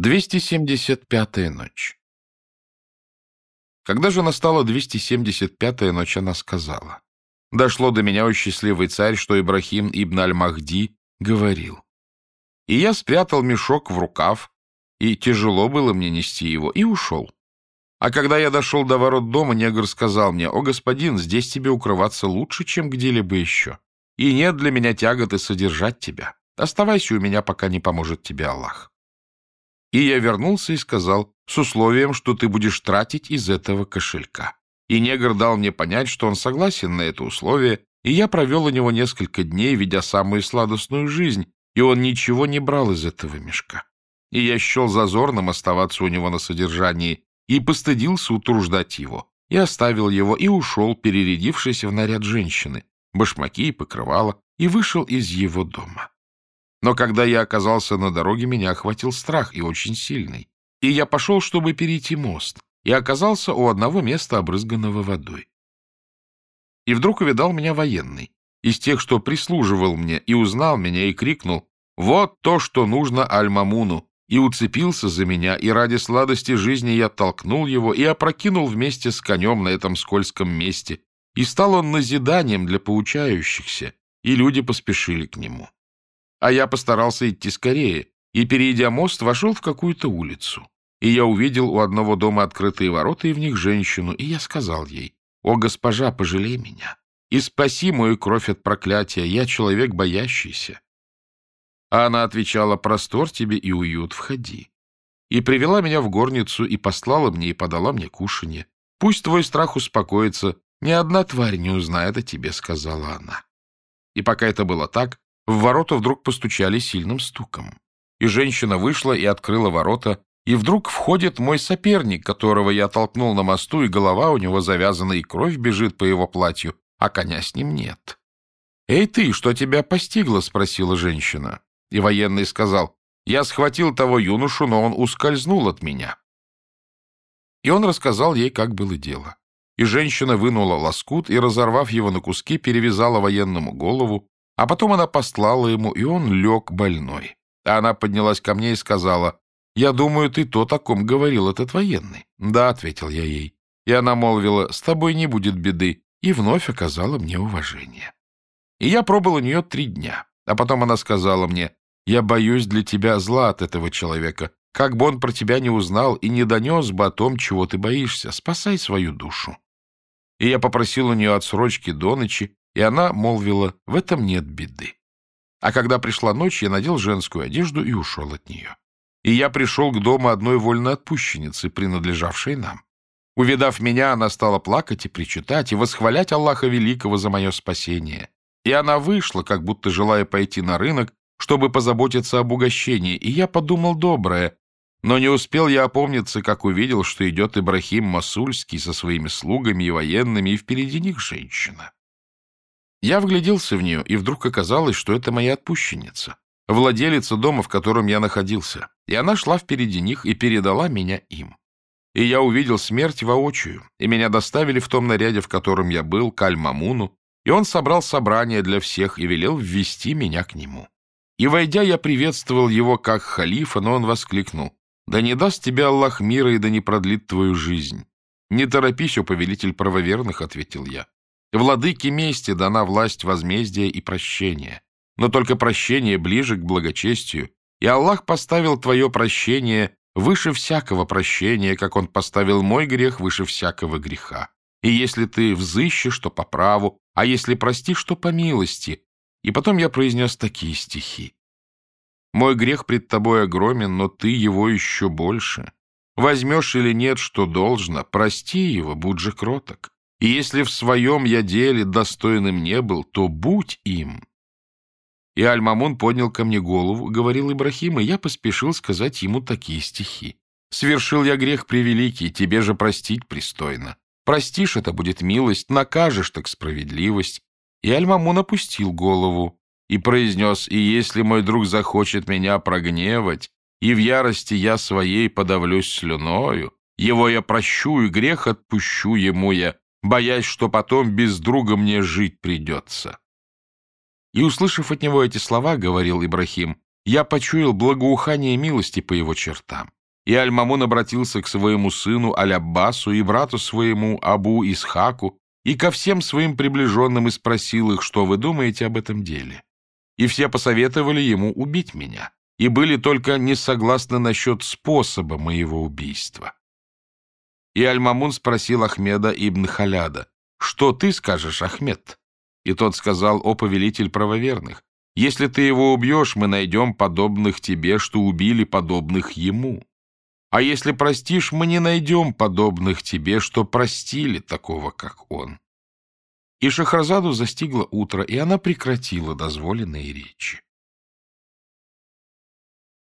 275-я ночь Когда же настала 275-я ночь, она сказала, «Дошло до меня, о счастливый царь, что Ибрахим ибн Аль-Махди говорил. И я спрятал мешок в рукав, и тяжело было мне нести его, и ушел. А когда я дошел до ворот дома, негр сказал мне, «О, господин, здесь тебе укрываться лучше, чем где-либо еще, и нет для меня тяготы содержать тебя. Оставайся у меня, пока не поможет тебе Аллах». И я вернулся и сказал, с условием, что ты будешь тратить из этого кошелька. И негр дал мне понять, что он согласен на это условие, и я провел у него несколько дней, ведя самую сладостную жизнь, и он ничего не брал из этого мешка. И я счел зазорным оставаться у него на содержании, и постыдился утруждать его, и оставил его, и ушел, перерядившись в наряд женщины, башмаки и покрывало, и вышел из его дома. Но когда я оказался на дороге, меня охватил страх, и очень сильный. И я пошел, чтобы перейти мост, и оказался у одного места, обрызганного водой. И вдруг увидал меня военный, из тех, что прислуживал мне, и узнал меня, и крикнул «Вот то, что нужно Аль-Мамуну!» и уцепился за меня, и ради сладости жизни я толкнул его и опрокинул вместе с конем на этом скользком месте, и стал он назиданием для поучающихся, и люди поспешили к нему. А я постарался идти скорее, и, перейдя мост, вошел в какую-то улицу. И я увидел у одного дома открытые ворота, и в них женщину, и я сказал ей, «О, госпожа, пожалей меня, и спаси мою кровь от проклятия, я человек боящийся». А она отвечала, «Простор тебе и уют, входи». И привела меня в горницу, и послала мне, и подала мне кушанье. «Пусть твой страх успокоится, ни одна тварь не узнает о тебе», — сказала она. И пока это было так, в ворота вдруг постучали сильным стуком. И женщина вышла и открыла ворота, и вдруг входит мой соперник, которого я толкнул на мосту, и голова у него завязана, и кровь бежит по его платью, а коня с ним нет. «Эй ты, что тебя постигло?» — спросила женщина. И военный сказал, «Я схватил того юношу, но он ускользнул от меня». И он рассказал ей, как было дело. И женщина вынула лоскут и, разорвав его на куски, перевязала военному голову, а потом она послала ему, и он лег больной. А она поднялась ко мне и сказала, «Я думаю, ты то, о ком говорил этот военный». «Да», — ответил я ей. И она молвила, «С тобой не будет беды», и вновь оказала мне уважение. И я пробыл у нее три дня. А потом она сказала мне, «Я боюсь для тебя зла от этого человека. Как бы он про тебя не узнал и не донес бы о том, чего ты боишься, спасай свою душу». И я попросил у нее отсрочки до ночи, и она молвила, в этом нет беды. А когда пришла ночь, я надел женскую одежду и ушел от нее. И я пришел к дому одной вольноотпущенницы, принадлежавшей нам. Увидав меня, она стала плакать и причитать, и восхвалять Аллаха Великого за мое спасение. И она вышла, как будто желая пойти на рынок, чтобы позаботиться об угощении, и я подумал доброе, но не успел я опомниться, как увидел, что идет Ибрахим Масульский со своими слугами и военными, и впереди них женщина. Я вгляделся в нее, и вдруг оказалось, что это моя отпущенница, владелица дома, в котором я находился, и она шла впереди них и передала меня им. И я увидел смерть воочию, и меня доставили в том наряде, в котором я был, к Аль-Мамуну, и он собрал собрание для всех и велел ввести меня к нему. И, войдя, я приветствовал его как халифа, но он воскликнул, «Да не даст тебе Аллах мира и да не продлит твою жизнь». «Не торопись, о повелитель правоверных», — ответил я. Владыке мести дана власть возмездия и прощения. Но только прощение ближе к благочестию, и Аллах поставил твое прощение выше всякого прощения, как Он поставил мой грех выше всякого греха. И если ты взыщешь, то по праву, а если простишь, то по милости. И потом я произнес такие стихи. Мой грех пред тобой огромен, но ты его еще больше. Возьмешь или нет, что должно, прости его, будь же кроток. И если в своем я деле достойным не был, то будь им. И Аль-Мамун поднял ко мне голову, говорил Ибрахим, и я поспешил сказать ему такие стихи. «Свершил я грех превеликий, тебе же простить пристойно. Простишь, это будет милость, накажешь, так справедливость». И Аль-Мамун опустил голову и произнес, «И если мой друг захочет меня прогневать, и в ярости я своей подавлюсь слюною, его я прощу, и грех отпущу ему я, боясь, что потом без друга мне жить придется. И, услышав от него эти слова, говорил Ибрахим, я почуял благоухание милости по его чертам. И Аль-Мамун обратился к своему сыну Аль-Аббасу и брату своему Абу Исхаку и ко всем своим приближенным и спросил их, что вы думаете об этом деле. И все посоветовали ему убить меня, и были только не согласны насчет способа моего убийства. И Аль-Мамун спросил Ахмеда ибн Халяда, «Что ты скажешь, Ахмед?» И тот сказал, «О повелитель правоверных, если ты его убьешь, мы найдем подобных тебе, что убили подобных ему. А если простишь, мы не найдем подобных тебе, что простили такого, как он». И Шахразаду застигло утро, и она прекратила дозволенные речи.